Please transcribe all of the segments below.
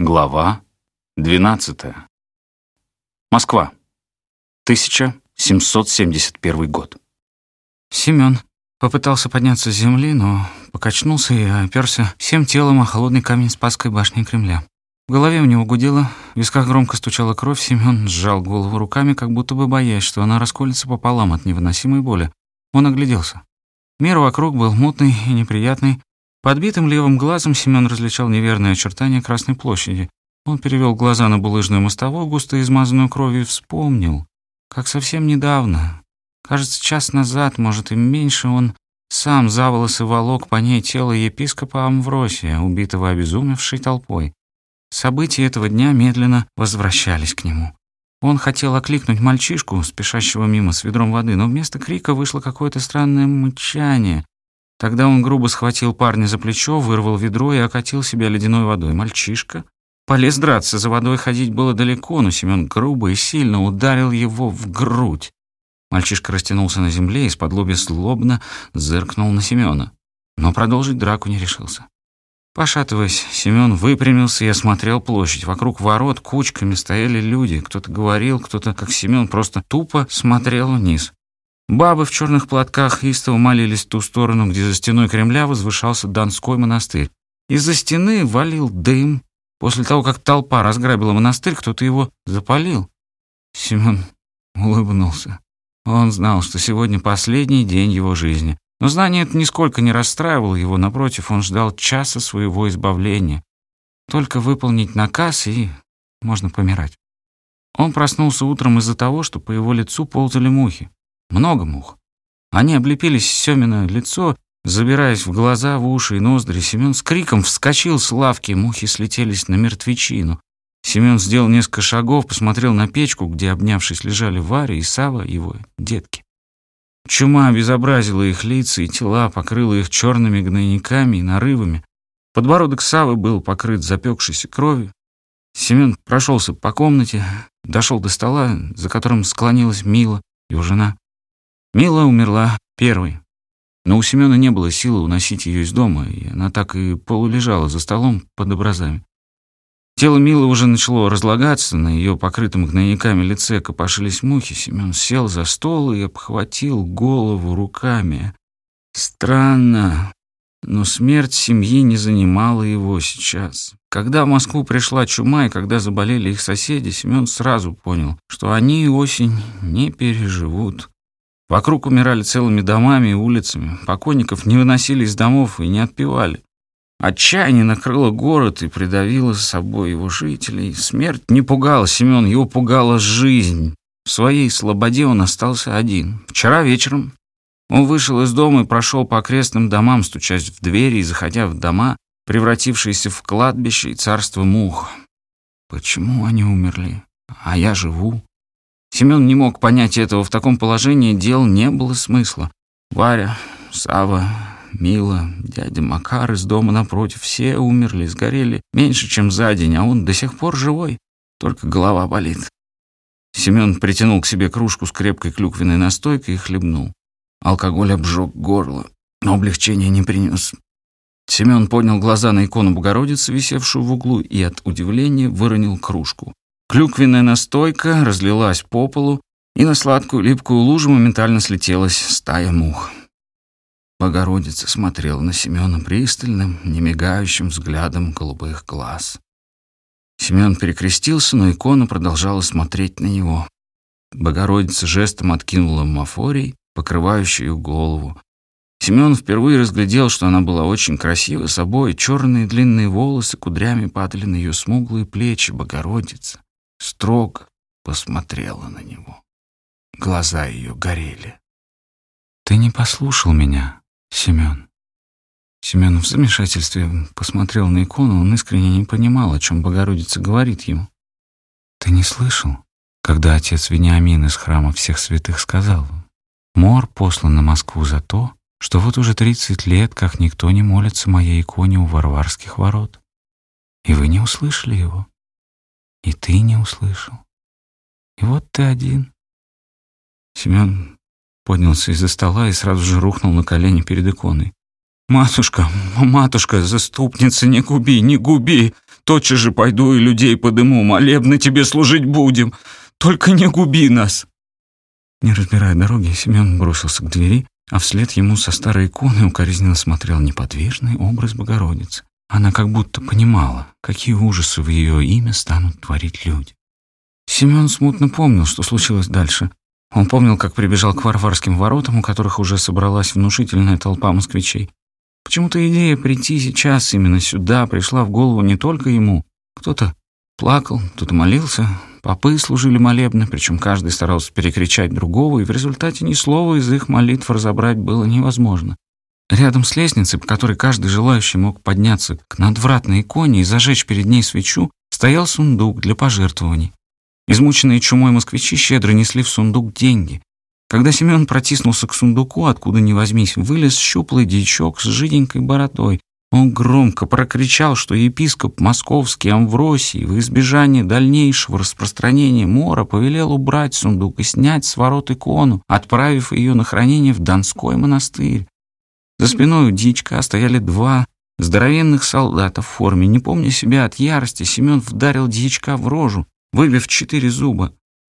Глава 12. Москва. 1771 год. Семен попытался подняться с земли, но покачнулся и оперся всем телом о холодный камень Спасской башни Кремля. В голове у него гудело, в висках громко стучала кровь, Семен сжал голову руками, как будто бы боясь, что она расколется пополам от невыносимой боли. Он огляделся. Мир вокруг был мутный и неприятный, Подбитым левым глазом Семен различал неверные очертания Красной площади. Он перевел глаза на булыжную мостовую, густо измазанную кровью, и вспомнил, как совсем недавно, кажется, час назад, может и меньше, он сам за волосы волок по ней тело епископа Амвросия, убитого обезумевшей толпой. События этого дня медленно возвращались к нему. Он хотел окликнуть мальчишку, спешащего мимо с ведром воды, но вместо крика вышло какое-то странное мычание, Тогда он грубо схватил парня за плечо, вырвал ведро и окатил себя ледяной водой. Мальчишка полез драться, за водой ходить было далеко, но Семен грубо и сильно ударил его в грудь. Мальчишка растянулся на земле и с-под злобно зыркнул на Семена, но продолжить драку не решился. Пошатываясь, Семен выпрямился и осмотрел площадь. Вокруг ворот кучками стояли люди. Кто-то говорил, кто-то, как Семен, просто тупо смотрел вниз. Бабы в черных платках истово молились в ту сторону, где за стеной Кремля возвышался Донской монастырь. Из-за стены валил дым. После того, как толпа разграбила монастырь, кто-то его запалил. Семен улыбнулся. Он знал, что сегодня последний день его жизни. Но знание это нисколько не расстраивало его, напротив, он ждал часа своего избавления. Только выполнить наказ, и можно помирать. Он проснулся утром из-за того, что по его лицу ползали мухи. Много мух. Они облепились Семина лицо, забираясь в глаза, в уши и ноздри. Семен с криком вскочил с лавки, мухи слетелись на мертвечину. Семен сделал несколько шагов, посмотрел на печку, где, обнявшись, лежали Варя и Сава, его детки. Чума обезобразила их лица и тела, покрыла их черными гнойниками и нарывами. Подбородок Савы был покрыт запекшейся кровью. Семен прошелся по комнате, дошел до стола, за которым склонилась Мила, его жена. Мила умерла первой. Но у Семёна не было силы уносить ее из дома, и она так и полулежала за столом под образами. Тело Милы уже начало разлагаться, на ее покрытом гнойниками лице копошились мухи. Семен сел за стол и обхватил голову руками. Странно, но смерть семьи не занимала его сейчас. Когда в Москву пришла чума и когда заболели их соседи, Семен сразу понял, что они осень не переживут. Вокруг умирали целыми домами и улицами. Покойников не выносили из домов и не отпевали. Отчаяние накрыло город и придавило с собой его жителей. Смерть не пугала Семен, его пугала жизнь. В своей слободе он остался один. Вчера вечером он вышел из дома и прошел по окрестным домам, стучась в двери и заходя в дома, превратившиеся в кладбище и царство мух. Почему они умерли? А я живу. Семен не мог понять этого. В таком положении дел не было смысла. Варя, Сава, Мила, дядя Макар из дома напротив, все умерли, сгорели меньше, чем за день, а он до сих пор живой, только голова болит. Семен притянул к себе кружку с крепкой клюквенной настойкой и хлебнул. Алкоголь обжег горло, но облегчения не принес. Семен поднял глаза на икону Богородицы, висевшую в углу, и от удивления выронил кружку. Клюквенная настойка разлилась по полу, и на сладкую липкую лужу моментально слетелась стая мух. Богородица смотрела на Семена пристальным, немигающим взглядом голубых глаз. Семен перекрестился, но икона продолжала смотреть на него. Богородица жестом откинула мафорий, покрывающую голову. Семен впервые разглядел, что она была очень красива собой. Черные длинные волосы кудрями падали на ее смуглые плечи. Богородица строго посмотрела на него. Глаза ее горели. «Ты не послушал меня, Семен». Семен в замешательстве посмотрел на икону, он искренне не понимал, о чем Богородица говорит ему. «Ты не слышал, когда отец Вениамин из храма всех святых сказал, «Мор послан на Москву за то, что вот уже тридцать лет, как никто не молится моей иконе у Варварских ворот. И вы не услышали его. И ты не услышал. И вот ты один. Семен поднялся из-за стола и сразу же рухнул на колени перед иконой. «Матушка, матушка, заступница, не губи, не губи! тотчас же пойду и людей подыму, молебно тебе служить будем. Только не губи нас!» Не разбирая дороги, Семен бросился к двери, а вслед ему со старой иконы укоризненно смотрел неподвижный образ Богородицы. Она как будто понимала, какие ужасы в ее имя станут творить люди. Семен смутно помнил, что случилось дальше. Он помнил, как прибежал к варварским воротам, у которых уже собралась внушительная толпа москвичей. Почему-то идея прийти сейчас именно сюда пришла в голову не только ему. Кто-то плакал, кто-то молился, попы служили молебны, причем каждый старался перекричать другого, и в результате ни слова из их молитв разобрать было невозможно. Рядом с лестницей, по которой каждый желающий мог подняться к надвратной иконе и зажечь перед ней свечу, стоял сундук для пожертвований. Измученные чумой москвичи щедро несли в сундук деньги. Когда Семен протиснулся к сундуку, откуда ни возьмись, вылез щуплый дичок с жиденькой бородой. Он громко прокричал, что епископ московский Амвросий в избежание дальнейшего распространения мора повелел убрать сундук и снять с ворот икону, отправив ее на хранение в Донской монастырь. За спиной у дичка стояли два здоровенных солдата в форме. Не помня себя от ярости, Семен вдарил дичка в рожу, выбив четыре зуба.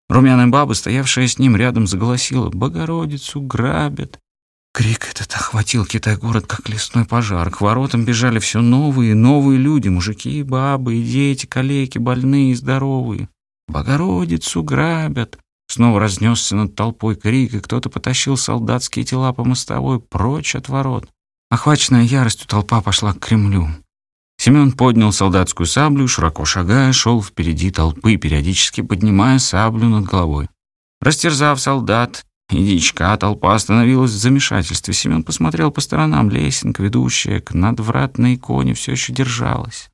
Румяная баба, стоявшая с ним рядом, заголосила «Богородицу грабят!». Крик этот охватил Китай-город, как лесной пожар. К воротам бежали все новые и новые люди, мужики бабы, и дети, калеки, больные и здоровые. «Богородицу грабят!» Снова разнесся над толпой крик, и кто-то потащил солдатские тела по мостовой прочь от ворот. Охваченная яростью толпа пошла к Кремлю. Семен поднял солдатскую саблю широко шагая, шел впереди толпы, периодически поднимая саблю над головой. Растерзав солдат и дичка, толпа остановилась в замешательстве. Семен посмотрел по сторонам. Лесенка, ведущая к надвратной иконе, все еще держалась.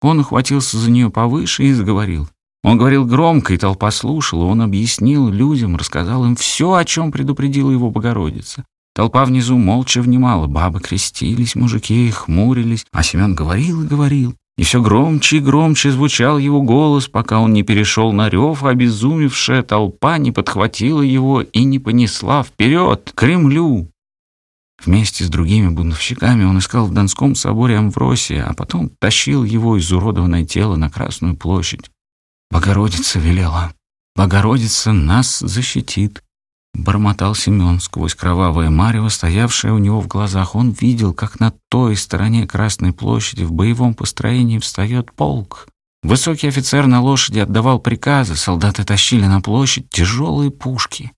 Он ухватился за нее повыше и заговорил. Он говорил громко, и толпа слушала. Он объяснил людям, рассказал им все, о чем предупредила его Богородица. Толпа внизу молча внимала, бабы крестились, мужики хмурились, а Семен говорил и говорил. И все громче и громче звучал его голос, пока он не перешел на рев, а обезумевшая толпа не подхватила его и не понесла вперед, к Кремлю. Вместе с другими бунтовщиками он искал в Донском соборе Амвросия, а потом тащил его изуродованное тело на Красную площадь. Богородица велела. Богородица нас защитит. Бормотал Семен сквозь кровавое марево, стоявшее у него в глазах. Он видел, как на той стороне Красной площади в боевом построении встает полк. Высокий офицер на лошади отдавал приказы, солдаты тащили на площадь тяжелые пушки.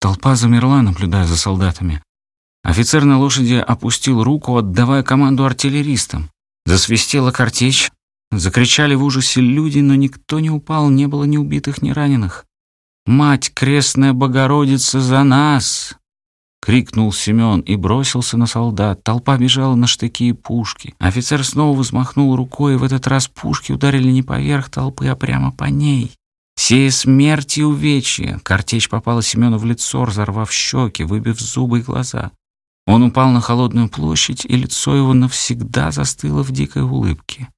Толпа замерла, наблюдая за солдатами. Офицер на лошади опустил руку, отдавая команду артиллеристам. Засвистела картечь, закричали в ужасе люди, но никто не упал, не было ни убитых, ни раненых. «Мать крестная Богородица за нас!» — крикнул Семен и бросился на солдат. Толпа бежала на штыки и пушки. Офицер снова взмахнул рукой, и в этот раз пушки ударили не поверх толпы, а прямо по ней. Сея смерть и увечья, картечь попала Семену в лицо, разорвав щеки, выбив зубы и глаза. Он упал на холодную площадь, и лицо его навсегда застыло в дикой улыбке.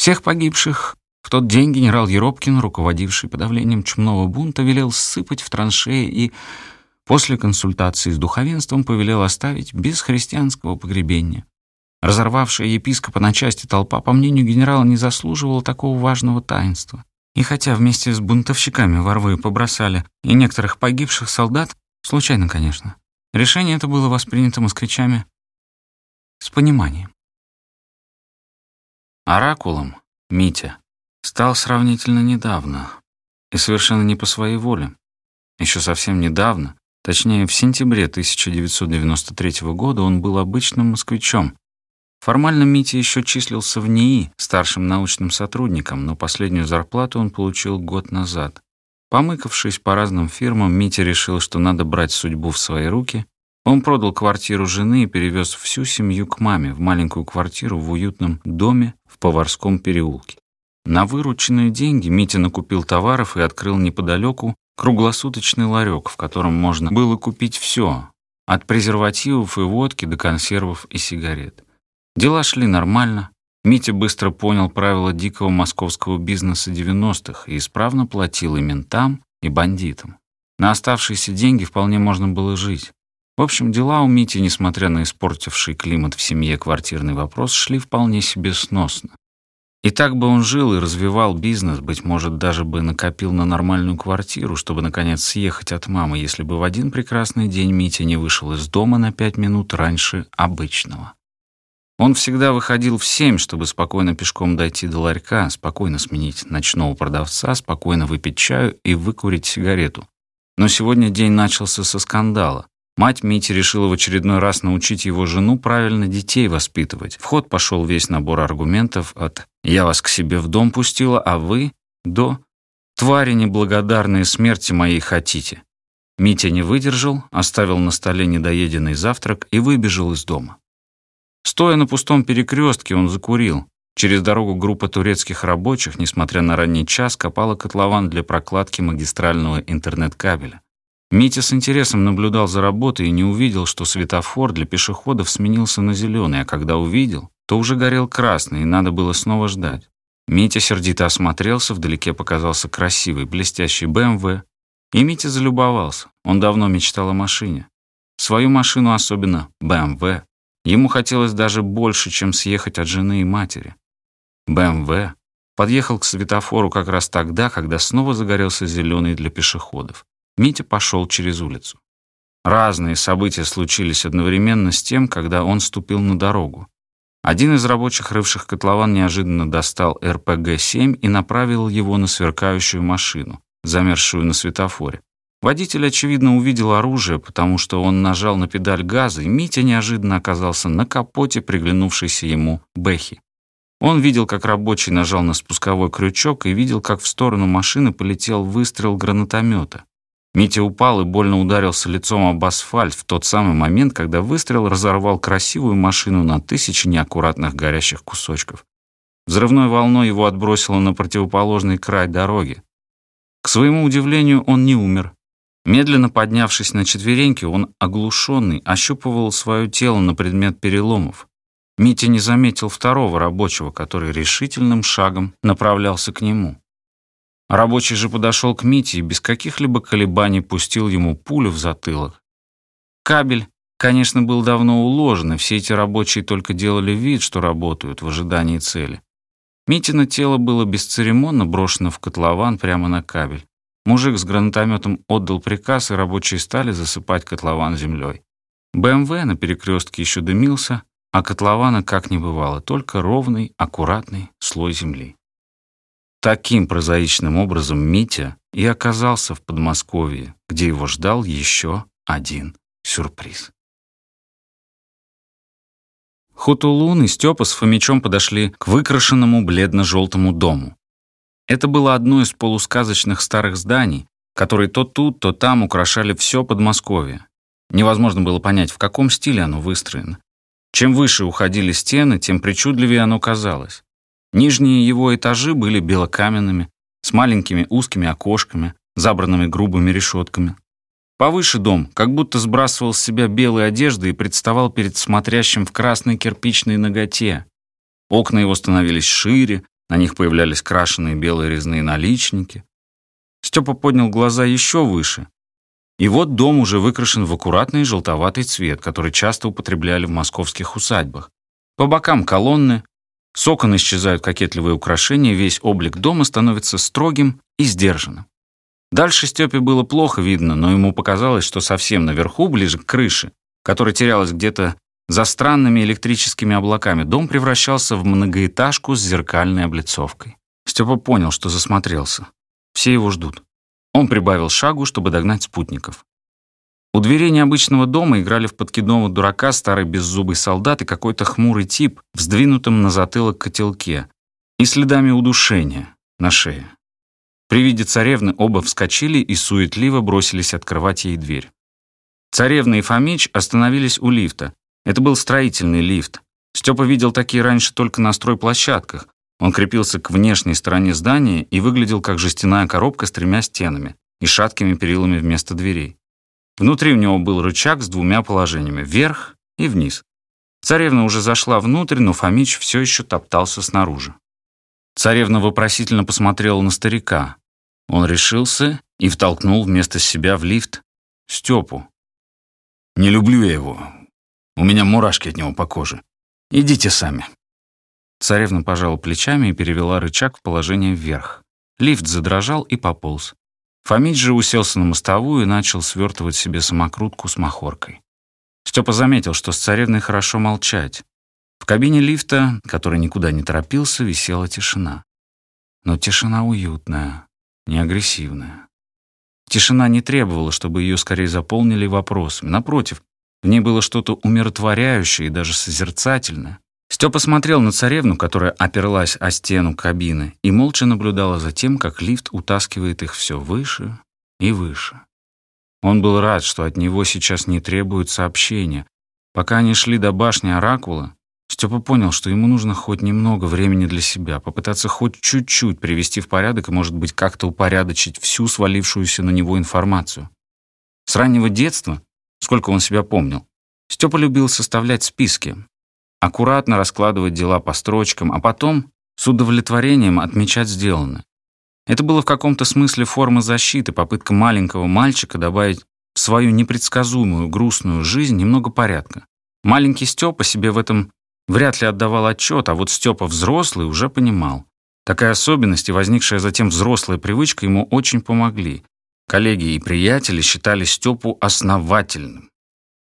Всех погибших в тот день генерал Еропкин, руководивший подавлением чумного бунта, велел сыпать в траншеи и после консультации с духовенством повелел оставить без христианского погребения. Разорвавшая епископа на части толпа, по мнению генерала, не заслуживала такого важного таинства. И хотя вместе с бунтовщиками ворвы побросали и некоторых погибших солдат, случайно, конечно, решение это было воспринято москвичами с пониманием. Оракулом Митя стал сравнительно недавно и совершенно не по своей воле. Еще совсем недавно, точнее в сентябре 1993 года, он был обычным москвичом. Формально Митя еще числился в НИИ старшим научным сотрудником, но последнюю зарплату он получил год назад. Помыкавшись по разным фирмам, Митя решил, что надо брать судьбу в свои руки. Он продал квартиру жены и перевез всю семью к маме в маленькую квартиру в уютном доме в Поварском переулке. На вырученные деньги Митя накупил товаров и открыл неподалеку круглосуточный ларек, в котором можно было купить все, от презервативов и водки до консервов и сигарет. Дела шли нормально. Митя быстро понял правила дикого московского бизнеса 90-х и исправно платил и ментам, и бандитам. На оставшиеся деньги вполне можно было жить. В общем, дела у Мити, несмотря на испортивший климат в семье квартирный вопрос, шли вполне себе сносно. И так бы он жил и развивал бизнес, быть может, даже бы накопил на нормальную квартиру, чтобы, наконец, съехать от мамы, если бы в один прекрасный день Митя не вышел из дома на пять минут раньше обычного. Он всегда выходил в семь, чтобы спокойно пешком дойти до ларька, спокойно сменить ночного продавца, спокойно выпить чаю и выкурить сигарету. Но сегодня день начался со скандала. Мать Мити решила в очередной раз научить его жену правильно детей воспитывать. В ход пошел весь набор аргументов от «я вас к себе в дом пустила, а вы» до «твари неблагодарные смерти моей хотите». Митя не выдержал, оставил на столе недоеденный завтрак и выбежал из дома. Стоя на пустом перекрестке, он закурил. Через дорогу группа турецких рабочих, несмотря на ранний час, копала котлован для прокладки магистрального интернет-кабеля. Митя с интересом наблюдал за работой и не увидел, что светофор для пешеходов сменился на зеленый, а когда увидел, то уже горел красный, и надо было снова ждать. Митя сердито осмотрелся, вдалеке показался красивый, блестящий БМВ. И Митя залюбовался. Он давно мечтал о машине. Свою машину, особенно БМВ. Ему хотелось даже больше, чем съехать от жены и матери. БМВ подъехал к светофору как раз тогда, когда снова загорелся зеленый для пешеходов. Митя пошел через улицу. Разные события случились одновременно с тем, когда он ступил на дорогу. Один из рабочих, рывших котлован, неожиданно достал РПГ-7 и направил его на сверкающую машину, замерзшую на светофоре. Водитель, очевидно, увидел оружие, потому что он нажал на педаль газа, и Митя неожиданно оказался на капоте приглянувшейся ему Бэхи. Он видел, как рабочий нажал на спусковой крючок и видел, как в сторону машины полетел выстрел гранатомета. Митя упал и больно ударился лицом об асфальт в тот самый момент, когда выстрел разорвал красивую машину на тысячи неаккуратных горящих кусочков. Взрывной волной его отбросило на противоположный край дороги. К своему удивлению, он не умер. Медленно поднявшись на четвереньки, он, оглушенный, ощупывал свое тело на предмет переломов. Митя не заметил второго рабочего, который решительным шагом направлялся к нему. Рабочий же подошел к Мите и без каких-либо колебаний пустил ему пулю в затылок. Кабель, конечно, был давно уложен, и все эти рабочие только делали вид, что работают в ожидании цели. Митино тело было бесцеремонно брошено в котлован прямо на кабель. Мужик с гранатометом отдал приказ, и рабочие стали засыпать котлован землей. БМВ на перекрестке еще дымился, а котлована как не бывало, только ровный, аккуратный слой земли. Таким прозаичным образом Митя и оказался в Подмосковье, где его ждал еще один сюрприз. Хутулун и Степа с Фомичом подошли к выкрашенному бледно-желтому дому. Это было одно из полусказочных старых зданий, которые то тут, то там украшали все Подмосковье. Невозможно было понять, в каком стиле оно выстроено. Чем выше уходили стены, тем причудливее оно казалось. Нижние его этажи были белокаменными, с маленькими узкими окошками, забранными грубыми решетками. Повыше дом как будто сбрасывал с себя белые одежды и представал перед смотрящим в красной кирпичной ноготе. Окна его становились шире, на них появлялись крашеные белые резные наличники. Степа поднял глаза еще выше. И вот дом уже выкрашен в аккуратный желтоватый цвет, который часто употребляли в московских усадьбах. По бокам колонны, с окон исчезают кокетливые украшения, весь облик дома становится строгим и сдержанным. Дальше Степе было плохо видно, но ему показалось, что совсем наверху, ближе к крыше, которая терялась где-то за странными электрическими облаками, дом превращался в многоэтажку с зеркальной облицовкой. Степа понял, что засмотрелся. Все его ждут. Он прибавил шагу, чтобы догнать спутников. У дверей необычного дома играли в подкидного дурака старый беззубый солдат и какой-то хмурый тип в сдвинутом на затылок котелке и следами удушения на шее. При виде царевны оба вскочили и суетливо бросились открывать ей дверь. Царевна и Фомич остановились у лифта. Это был строительный лифт. Степа видел такие раньше только на стройплощадках. Он крепился к внешней стороне здания и выглядел как жестяная коробка с тремя стенами и шаткими перилами вместо дверей. Внутри у него был рычаг с двумя положениями — вверх и вниз. Царевна уже зашла внутрь, но Фомич все еще топтался снаружи. Царевна вопросительно посмотрела на старика. Он решился и втолкнул вместо себя в лифт Степу. «Не люблю я его. У меня мурашки от него по коже. Идите сами». Царевна пожала плечами и перевела рычаг в положение вверх. Лифт задрожал и пополз. Фомич же уселся на мостовую и начал свертывать себе самокрутку с махоркой. Степа заметил, что с царевной хорошо молчать. В кабине лифта, который никуда не торопился, висела тишина. Но тишина уютная, не агрессивная. Тишина не требовала, чтобы ее скорее заполнили вопросами. Напротив, в ней было что-то умиротворяющее и даже созерцательное. Степа смотрел на царевну, которая оперлась о стену кабины, и молча наблюдала за тем, как лифт утаскивает их все выше и выше. Он был рад, что от него сейчас не требуют сообщения. Пока они шли до башни Оракула, Степа понял, что ему нужно хоть немного времени для себя, попытаться хоть чуть-чуть привести в порядок и, может быть, как-то упорядочить всю свалившуюся на него информацию. С раннего детства, сколько он себя помнил, Степа любил составлять списки, аккуратно раскладывать дела по строчкам, а потом с удовлетворением отмечать сделанное. Это было в каком-то смысле форма защиты, попытка маленького мальчика добавить в свою непредсказуемую грустную жизнь немного порядка. Маленький Степа себе в этом вряд ли отдавал отчет, а вот Степа взрослый уже понимал. Такая особенность и возникшая затем взрослая привычка ему очень помогли. Коллеги и приятели считали Степу основательным.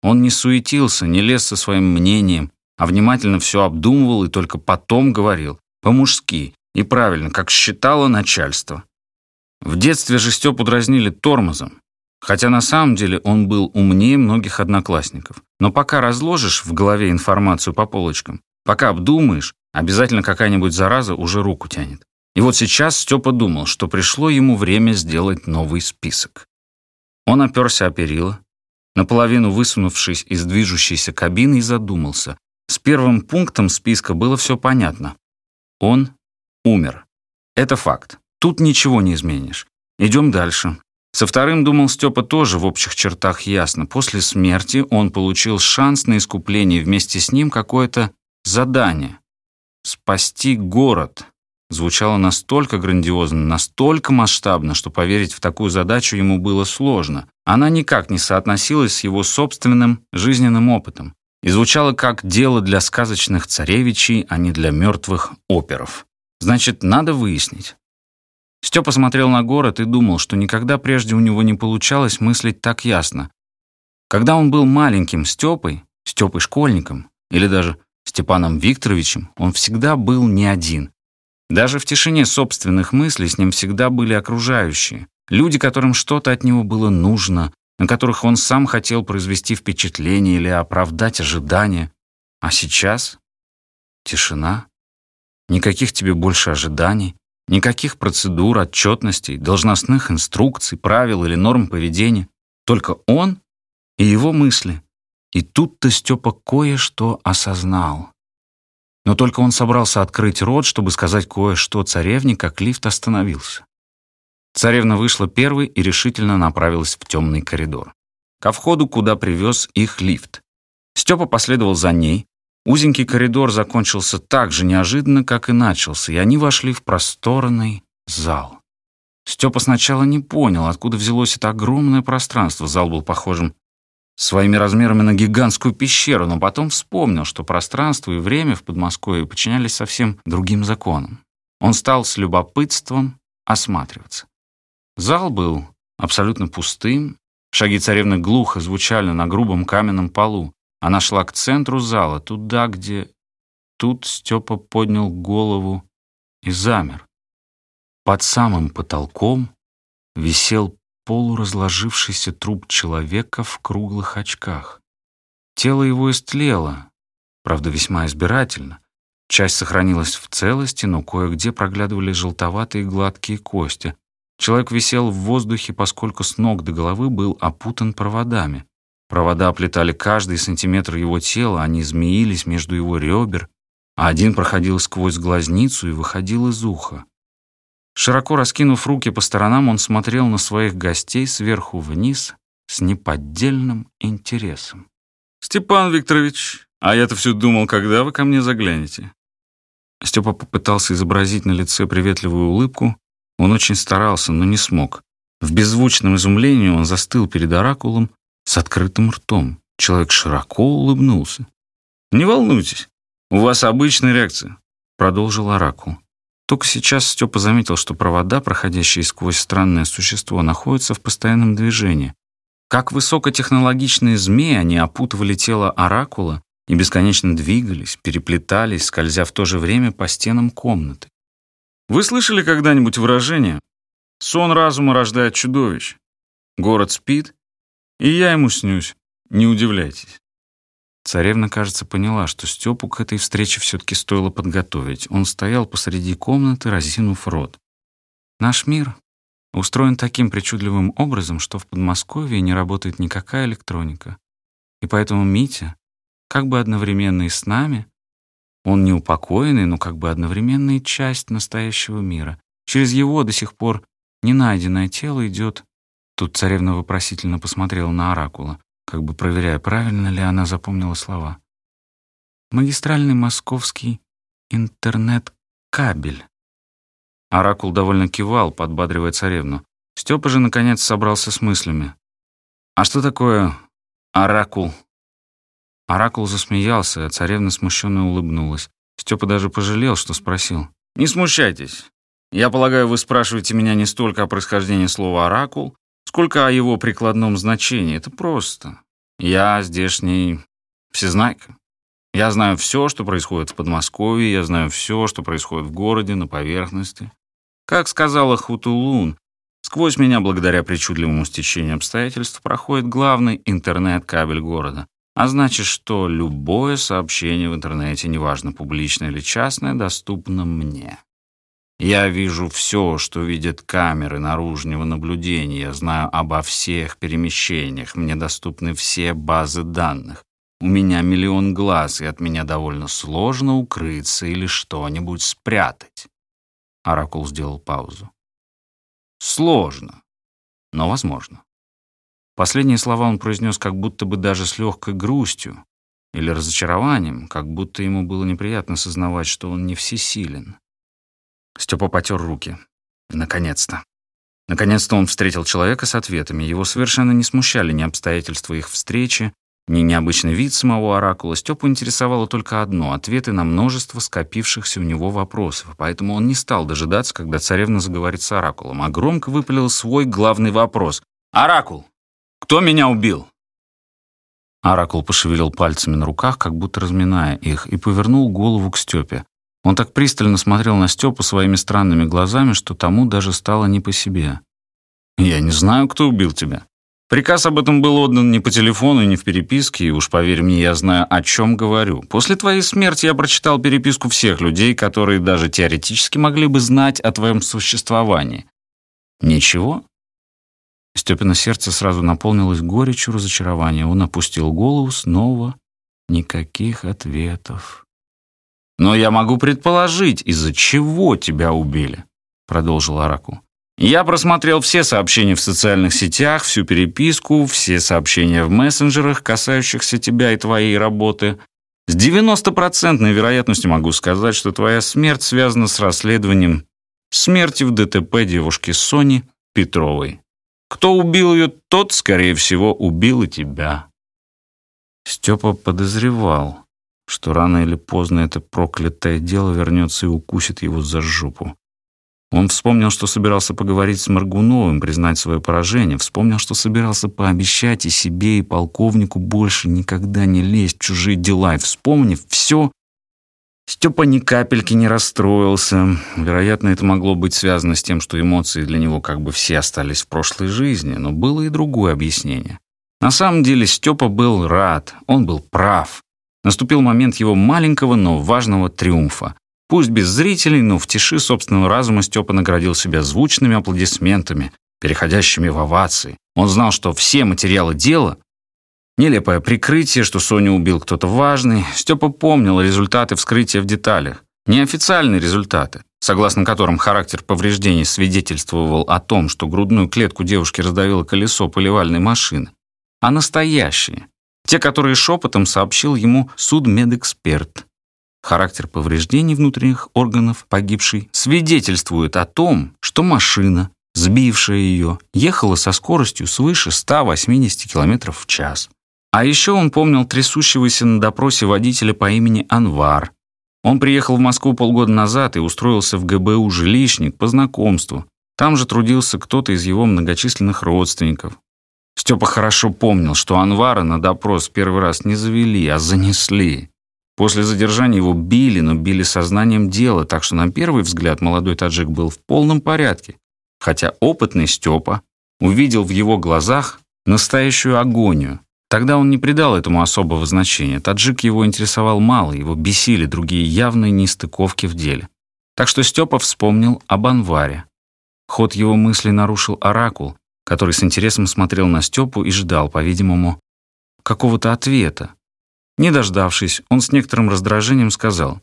Он не суетился, не лез со своим мнением, а внимательно все обдумывал и только потом говорил, по-мужски и правильно, как считало начальство. В детстве же Степу дразнили тормозом, хотя на самом деле он был умнее многих одноклассников. Но пока разложишь в голове информацию по полочкам, пока обдумаешь, обязательно какая-нибудь зараза уже руку тянет. И вот сейчас Степа думал, что пришло ему время сделать новый список. Он оперся о перила, наполовину высунувшись из движущейся кабины, и задумался. С первым пунктом списка было все понятно. Он умер. Это факт. Тут ничего не изменишь. Идем дальше. Со вторым, думал Степа, тоже в общих чертах ясно. После смерти он получил шанс на искупление вместе с ним какое-то задание. «Спасти город» звучало настолько грандиозно, настолько масштабно, что поверить в такую задачу ему было сложно. Она никак не соотносилась с его собственным жизненным опытом и звучала как дело для сказочных царевичей, а не для мертвых оперов. Значит, надо выяснить, Степа смотрел на город и думал, что никогда прежде у него не получалось мыслить так ясно. Когда он был маленьким Степой, Степой-школьником или даже Степаном Викторовичем, он всегда был не один. Даже в тишине собственных мыслей с ним всегда были окружающие. Люди, которым что-то от него было нужно, на которых он сам хотел произвести впечатление или оправдать ожидания. А сейчас тишина. Никаких тебе больше ожиданий. Никаких процедур, отчетностей, должностных инструкций, правил или норм поведения. Только он и его мысли. И тут-то Степа кое-что осознал. Но только он собрался открыть рот, чтобы сказать кое-что царевне, как лифт остановился. Царевна вышла первой и решительно направилась в темный коридор. Ко входу, куда привез их лифт. Степа последовал за ней, Узенький коридор закончился так же неожиданно, как и начался, и они вошли в просторный зал. Степа сначала не понял, откуда взялось это огромное пространство. Зал был похожим своими размерами на гигантскую пещеру, но потом вспомнил, что пространство и время в Подмосковье подчинялись совсем другим законам. Он стал с любопытством осматриваться. Зал был абсолютно пустым, шаги царевны глухо звучали на грубом каменном полу. Она шла к центру зала, туда, где... Тут Степа поднял голову и замер. Под самым потолком висел полуразложившийся труп человека в круглых очках. Тело его истлело, правда, весьма избирательно. Часть сохранилась в целости, но кое-где проглядывали желтоватые гладкие кости. Человек висел в воздухе, поскольку с ног до головы был опутан проводами. Провода оплетали каждый сантиметр его тела, они змеились между его ребер, а один проходил сквозь глазницу и выходил из уха. Широко раскинув руки по сторонам, он смотрел на своих гостей сверху вниз с неподдельным интересом. «Степан Викторович, а я-то все думал, когда вы ко мне заглянете?» Степа попытался изобразить на лице приветливую улыбку. Он очень старался, но не смог. В беззвучном изумлении он застыл перед оракулом, с открытым ртом. Человек широко улыбнулся. «Не волнуйтесь, у вас обычная реакция. продолжил Оракул. Только сейчас Степа заметил, что провода, проходящие сквозь странное существо, находятся в постоянном движении. Как высокотехнологичные змеи они опутывали тело Оракула и бесконечно двигались, переплетались, скользя в то же время по стенам комнаты. Вы слышали когда-нибудь выражение «сон разума рождает чудовищ»? Город спит, и я ему снюсь, не удивляйтесь. Царевна, кажется, поняла, что Степу к этой встрече все-таки стоило подготовить. Он стоял посреди комнаты, разинув рот. Наш мир устроен таким причудливым образом, что в Подмосковье не работает никакая электроника. И поэтому Митя, как бы одновременно и с нами, он неупокоенный, но как бы одновременно часть настоящего мира. Через его до сих пор не найденное тело идет. Тут царевна вопросительно посмотрела на оракула как бы проверяя, правильно ли она запомнила слова. «Магистральный московский интернет-кабель». Оракул довольно кивал, подбадривая царевну. Степа же, наконец, собрался с мыслями. «А что такое оракул?» Оракул засмеялся, а царевна смущенно улыбнулась. Степа даже пожалел, что спросил. «Не смущайтесь. Я полагаю, вы спрашиваете меня не столько о происхождении слова «оракул», Сколько о его прикладном значении? Это просто. Я здешний всезнайка. Я знаю все, что происходит в Подмосковье, я знаю все, что происходит в городе, на поверхности. Как сказала Хутулун, сквозь меня, благодаря причудливому стечению обстоятельств, проходит главный интернет-кабель города. А значит, что любое сообщение в интернете, неважно публичное или частное, доступно мне. Я вижу все, что видят камеры наружного наблюдения. Знаю обо всех перемещениях. Мне доступны все базы данных. У меня миллион глаз, и от меня довольно сложно укрыться или что-нибудь спрятать. Оракул сделал паузу. Сложно, но возможно. Последние слова он произнес как будто бы даже с легкой грустью или разочарованием, как будто ему было неприятно сознавать, что он не всесилен. Степа потер руки. Наконец-то. Наконец-то он встретил человека с ответами. Его совершенно не смущали ни обстоятельства их встречи, ни необычный вид самого оракула. Степу интересовало только одно — ответы на множество скопившихся у него вопросов. Поэтому он не стал дожидаться, когда царевна заговорит с оракулом, а громко выпалил свой главный вопрос. «Оракул! Кто меня убил?» Оракул пошевелил пальцами на руках, как будто разминая их, и повернул голову к Степе. Он так пристально смотрел на Степу своими странными глазами, что тому даже стало не по себе. «Я не знаю, кто убил тебя. Приказ об этом был отдан не по телефону не в переписке, и уж поверь мне, я знаю, о чем говорю. После твоей смерти я прочитал переписку всех людей, которые даже теоретически могли бы знать о твоем существовании. Ничего?» Степина сердце сразу наполнилось горечью разочарования. Он опустил голову снова. Никаких ответов. «Но я могу предположить, из-за чего тебя убили», — продолжил Араку. «Я просмотрел все сообщения в социальных сетях, всю переписку, все сообщения в мессенджерах, касающихся тебя и твоей работы. С 90% вероятностью могу сказать, что твоя смерть связана с расследованием смерти в ДТП девушки Сони Петровой. Кто убил ее, тот, скорее всего, убил и тебя». Степа подозревал, что рано или поздно это проклятое дело вернется и укусит его за жопу. Он вспомнил, что собирался поговорить с Маргуновым, признать свое поражение, вспомнил, что собирался пообещать и себе, и полковнику больше никогда не лезть в чужие дела, и, вспомнив все, Степа ни капельки не расстроился. Вероятно, это могло быть связано с тем, что эмоции для него как бы все остались в прошлой жизни, но было и другое объяснение. На самом деле Степа был рад, он был прав. Наступил момент его маленького, но важного триумфа. Пусть без зрителей, но в тиши собственного разума Степа наградил себя звучными аплодисментами, переходящими в овации. Он знал, что все материалы дела Нелепое прикрытие, что Соню убил кто-то важный. Степа помнил результаты вскрытия в деталях. Неофициальные результаты, согласно которым характер повреждений свидетельствовал о том, что грудную клетку девушки раздавило колесо поливальной машины, а настоящие, те, которые шепотом сообщил ему судмедэксперт. Характер повреждений внутренних органов погибшей свидетельствует о том, что машина, сбившая ее, ехала со скоростью свыше 180 км в час. А еще он помнил трясущегося на допросе водителя по имени Анвар. Он приехал в Москву полгода назад и устроился в ГБУ жилищник по знакомству. Там же трудился кто-то из его многочисленных родственников. Степа хорошо помнил, что Анвара на допрос первый раз не завели, а занесли. После задержания его били, но били сознанием дела, так что на первый взгляд молодой таджик был в полном порядке. Хотя опытный Степа увидел в его глазах настоящую агонию. Тогда он не придал этому особого значения. Таджик его интересовал мало, его бесили другие явные нестыковки в деле. Так что Степа вспомнил об Анваре. Ход его мыслей нарушил оракул, который с интересом смотрел на Степу и ждал, по-видимому, какого-то ответа. Не дождавшись, он с некоторым раздражением сказал,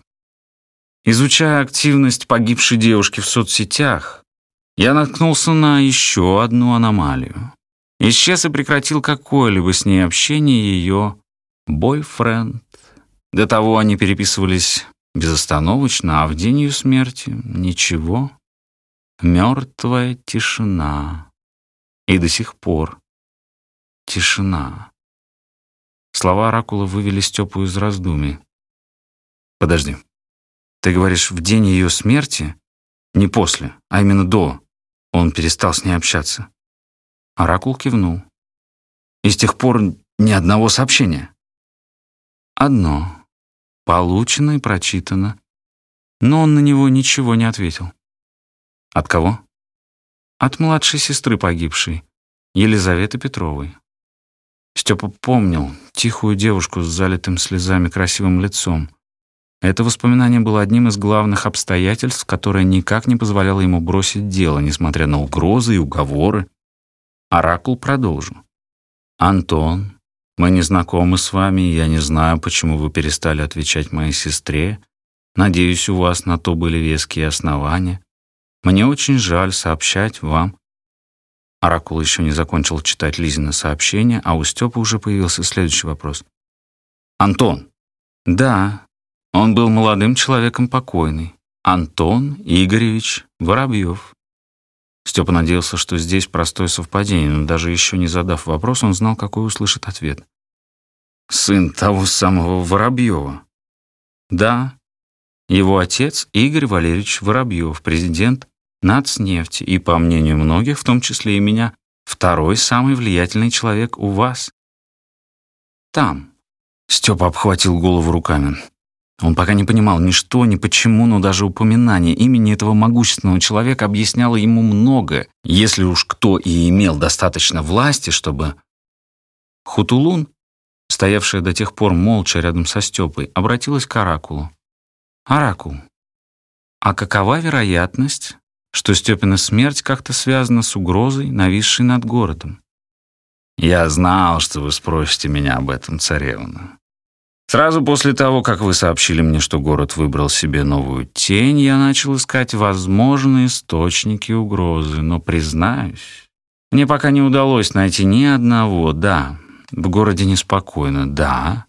«Изучая активность погибшей девушки в соцсетях, я наткнулся на еще одну аномалию. Исчез и прекратил какое-либо с ней общение ее бойфренд. До того они переписывались безостановочно, а в день ее смерти ничего. Мертвая тишина. И до сих пор тишина. Слова Оракула вывели Степу из раздумий. «Подожди. Ты говоришь, в день ее смерти? Не после, а именно до. Он перестал с ней общаться». Оракул кивнул. «И с тех пор ни одного сообщения?» «Одно. Получено и прочитано. Но он на него ничего не ответил». «От кого?» От младшей сестры погибшей, Елизаветы Петровой. Степа помнил тихую девушку с залитым слезами красивым лицом. Это воспоминание было одним из главных обстоятельств, которое никак не позволяло ему бросить дело, несмотря на угрозы и уговоры. Оракул продолжил. «Антон, мы не знакомы с вами, я не знаю, почему вы перестали отвечать моей сестре. Надеюсь, у вас на то были веские основания. Мне очень жаль сообщать вам. Оракул еще не закончил читать Лизина сообщение, а у Степы уже появился следующий вопрос. «Антон». «Да, он был молодым человеком покойный. Антон Игоревич Воробьев». Степа надеялся, что здесь простое совпадение, но даже еще не задав вопрос, он знал, какой услышит ответ. «Сын того самого Воробьева». «Да, его отец Игорь Валерьевич Воробьев, президент Нацнефти и, по мнению многих, в том числе и меня, второй самый влиятельный человек у вас. Там. Степа обхватил голову руками. Он пока не понимал ни что, ни почему, но даже упоминание имени этого могущественного человека объясняло ему многое, если уж кто и имел достаточно власти, чтобы... Хутулун, стоявшая до тех пор молча рядом со Степой, обратилась к Оракулу. «Оракул, а какова вероятность, что Степина смерть как-то связана с угрозой, нависшей над городом. «Я знал, что вы спросите меня об этом, царевна. Сразу после того, как вы сообщили мне, что город выбрал себе новую тень, я начал искать возможные источники угрозы, но, признаюсь, мне пока не удалось найти ни одного. Да, в городе неспокойно, да,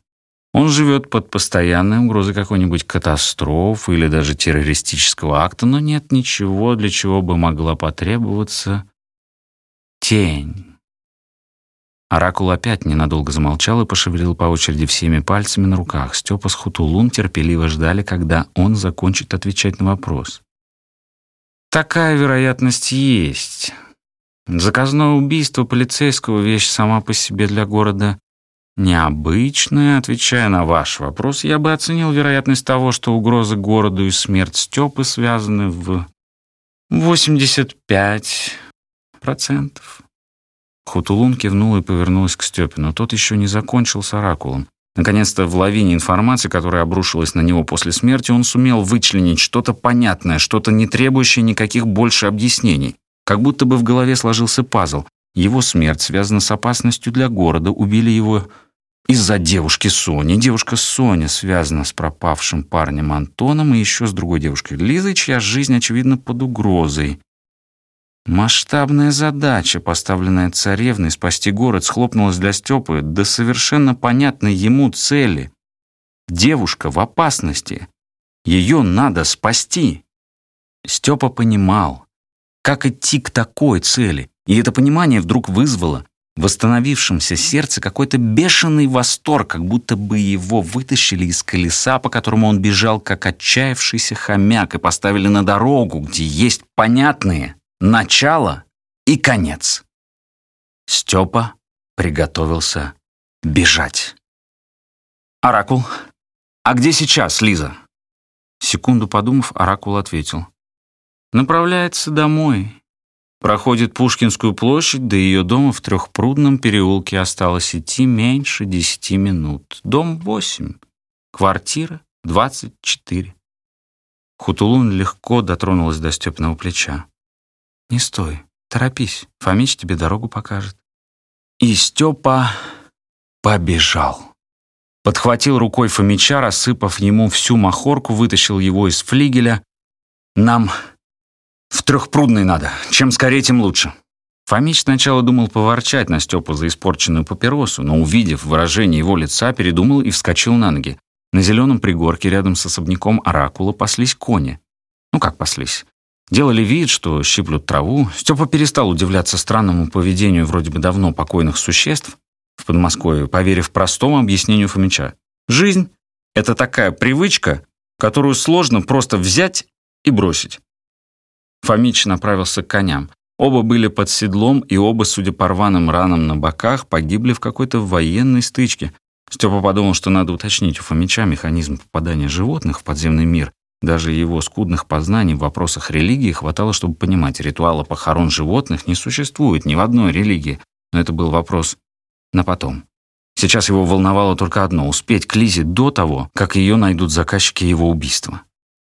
он живет под постоянной угрозой какой-нибудь катастрофы или даже террористического акта, но нет ничего, для чего бы могла потребоваться тень. Оракул опять ненадолго замолчал и пошевелил по очереди всеми пальцами на руках. Степа с Хутулун терпеливо ждали, когда он закончит отвечать на вопрос. «Такая вероятность есть. Заказное убийство полицейского — вещь сама по себе для города Необычное, отвечая на ваш вопрос, я бы оценил вероятность того, что угрозы городу и смерть Степы связаны в 85 процентов. Хутулун кивнул и повернулась к Степе, но тот еще не закончил с оракулом. Наконец-то в лавине информации, которая обрушилась на него после смерти, он сумел вычленить что-то понятное, что-то не требующее никаких больше объяснений. Как будто бы в голове сложился пазл. Его смерть связана с опасностью для города, убили его из-за девушки Сони. Девушка Соня связана с пропавшим парнем Антоном и еще с другой девушкой Лизой, чья жизнь, очевидно, под угрозой. Масштабная задача, поставленная царевной спасти город, схлопнулась для Степы до совершенно понятной ему цели. Девушка в опасности. Ее надо спасти. Степа понимал, как идти к такой цели, и это понимание вдруг вызвало в восстановившемся сердце какой-то бешеный восторг, как будто бы его вытащили из колеса, по которому он бежал, как отчаявшийся хомяк, и поставили на дорогу, где есть понятные начало и конец. Степа приготовился бежать. «Оракул, а где сейчас Лиза?» Секунду подумав, Оракул ответил. «Направляется домой. Проходит Пушкинскую площадь, до ее дома в Трехпрудном переулке осталось идти меньше десяти минут. Дом восемь, квартира двадцать четыре». Хутулун легко дотронулась до Степиного плеча. «Не стой, торопись, Фомич тебе дорогу покажет». И Степа побежал. Подхватил рукой Фомича, рассыпав ему всю махорку, вытащил его из флигеля. «Нам в трехпрудный надо. Чем скорее, тем лучше». Фомич сначала думал поворчать на Степу за испорченную папиросу, но, увидев выражение его лица, передумал и вскочил на ноги. На зеленом пригорке рядом с особняком Оракула паслись кони. Ну как паслись? Делали вид, что щиплют траву. Степа перестал удивляться странному поведению вроде бы давно покойных существ в Подмосковье, поверив простому объяснению Фомича. Жизнь — это такая привычка, которую сложно просто взять и бросить. Фомич направился к коням. Оба были под седлом, и оба, судя по рваным ранам на боках, погибли в какой-то военной стычке. Степа подумал, что надо уточнить у Фомича механизм попадания животных в подземный мир. Даже его скудных познаний в вопросах религии хватало, чтобы понимать, ритуала похорон животных не существует ни в одной религии. Но это был вопрос на потом. Сейчас его волновало только одно — успеть к Лизе до того, как ее найдут заказчики его убийства.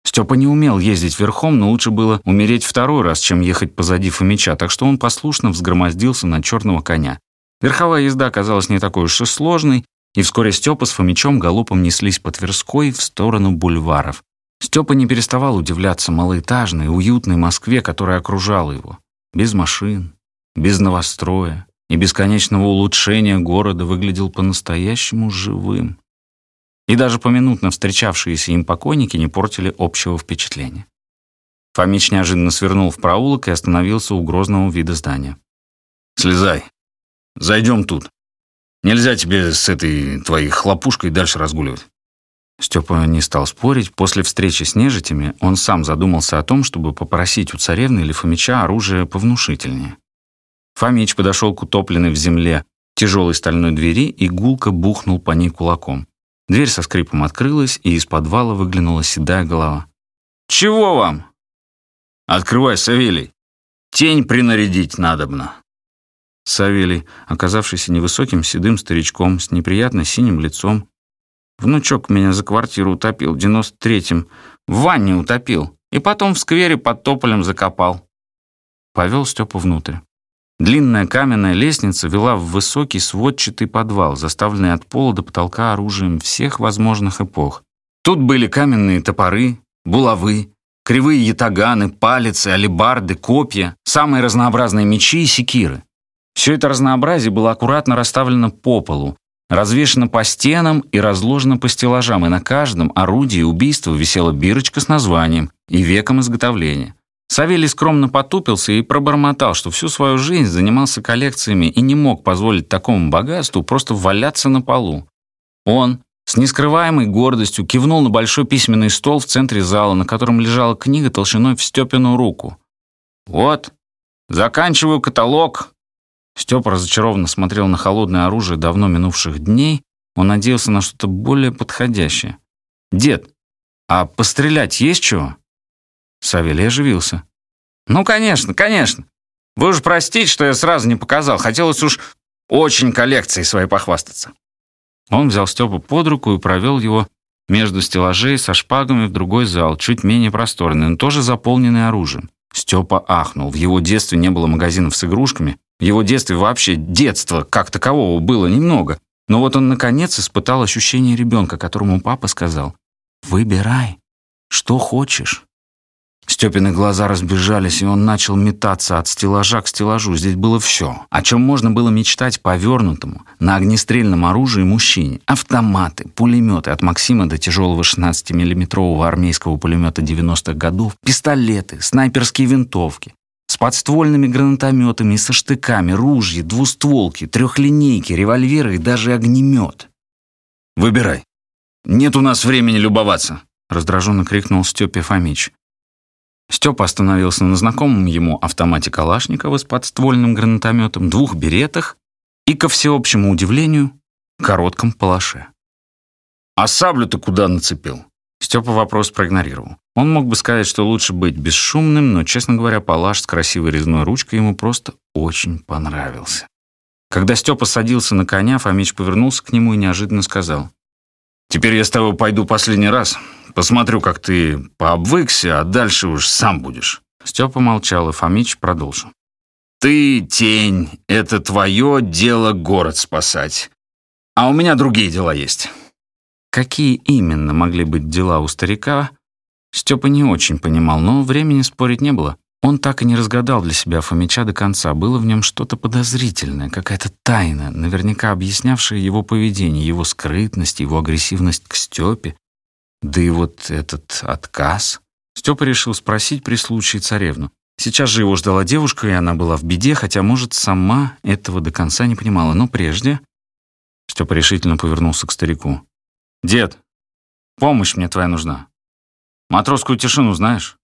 Степа не умел ездить верхом, но лучше было умереть второй раз, чем ехать позади Фомича, так что он послушно взгромоздился на черного коня. Верховая езда оказалась не такой уж и сложной, и вскоре Степа с Фомичом галопом неслись по Тверской в сторону бульваров. Степа не переставал удивляться малоэтажной, уютной Москве, которая окружала его. Без машин, без новостроя, и бесконечного улучшения города выглядел по-настоящему живым. И даже поминутно встречавшиеся им покойники не портили общего впечатления. Фомич неожиданно свернул в проулок и остановился у грозного вида здания. «Слезай. Зайдем тут. Нельзя тебе с этой твоей хлопушкой дальше разгуливать». Степа не стал спорить. После встречи с нежитями он сам задумался о том, чтобы попросить у царевны или Фомича оружие повнушительнее. Фомич подошел к утопленной в земле тяжелой стальной двери и гулко бухнул по ней кулаком. Дверь со скрипом открылась, и из подвала выглянула седая голова. «Чего вам?» «Открывай, Савелий. Тень принарядить надобно». Савелий, оказавшийся невысоким седым старичком с неприятно синим лицом. «Внучок меня за квартиру утопил в девяносто третьем. В ванне утопил. И потом в сквере под тополем закопал». Повел Степу внутрь. Длинная каменная лестница вела в высокий сводчатый подвал, заставленный от пола до потолка оружием всех возможных эпох. Тут были каменные топоры, булавы, кривые ятаганы, палицы, алебарды, копья, самые разнообразные мечи и секиры. Все это разнообразие было аккуратно расставлено по полу, развешено по стенам и разложено по стеллажам, и на каждом орудии убийства висела бирочка с названием и веком изготовления. Савелий скромно потупился и пробормотал, что всю свою жизнь занимался коллекциями и не мог позволить такому богатству просто валяться на полу. Он с нескрываемой гордостью кивнул на большой письменный стол в центре зала, на котором лежала книга толщиной в Степину руку. «Вот, заканчиваю каталог». Степа разочарованно смотрел на холодное оружие давно минувших дней. Он надеялся на что-то более подходящее. «Дед, а пострелять есть чего?» Савелий оживился. «Ну, конечно, конечно. Вы уж простите, что я сразу не показал. Хотелось уж очень коллекцией своей похвастаться». Он взял Степу под руку и провел его между стеллажей со шпагами в другой зал, чуть менее просторный, но тоже заполненный оружием. Степа ахнул. В его детстве не было магазинов с игрушками. Его детстве вообще детства как такового было немного. Но вот он, наконец, испытал ощущение ребенка, которому папа сказал «Выбирай, что хочешь». Степины глаза разбежались, и он начал метаться от стеллажа к стеллажу. Здесь было все, о чем можно было мечтать повернутому на огнестрельном оружии мужчине. Автоматы, пулеметы от Максима до тяжелого 16-миллиметрового армейского пулемета 90-х годов, пистолеты, снайперские винтовки, подствольными гранатометами и со штыками, ружья, двустволки, трехлинейки, револьверы и даже огнемет. «Выбирай. Нет у нас времени любоваться», — раздраженно крикнул Степе Фомич. Степа остановился на знакомом ему автомате Калашникова с подствольным гранатометом, двух беретах и, ко всеобщему удивлению, коротком палаше. «А саблю ты куда нацепил?» Степа вопрос проигнорировал. Он мог бы сказать, что лучше быть бесшумным, но, честно говоря, палаш с красивой резной ручкой ему просто очень понравился. Когда Степа садился на коня, Фомич повернулся к нему и неожиданно сказал. «Теперь я с тобой пойду последний раз. Посмотрю, как ты пообвыкся, а дальше уж сам будешь». Степа молчал, и Фомич продолжил. «Ты тень, это твое дело город спасать. А у меня другие дела есть. Какие именно могли быть дела у старика, Степа не очень понимал, но времени спорить не было. Он так и не разгадал для себя Фомича до конца. Было в нем что-то подозрительное, какая-то тайна, наверняка объяснявшая его поведение, его скрытность, его агрессивность к Степе. Да и вот этот отказ. Степа решил спросить при случае царевну. Сейчас же его ждала девушка, и она была в беде, хотя, может, сама этого до конца не понимала. Но прежде... Степа решительно повернулся к старику. «Дед, помощь мне твоя нужна. Матросскую тишину знаешь?»